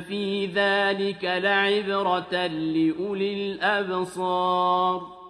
في ذلك لعبرة لأولي الأبصار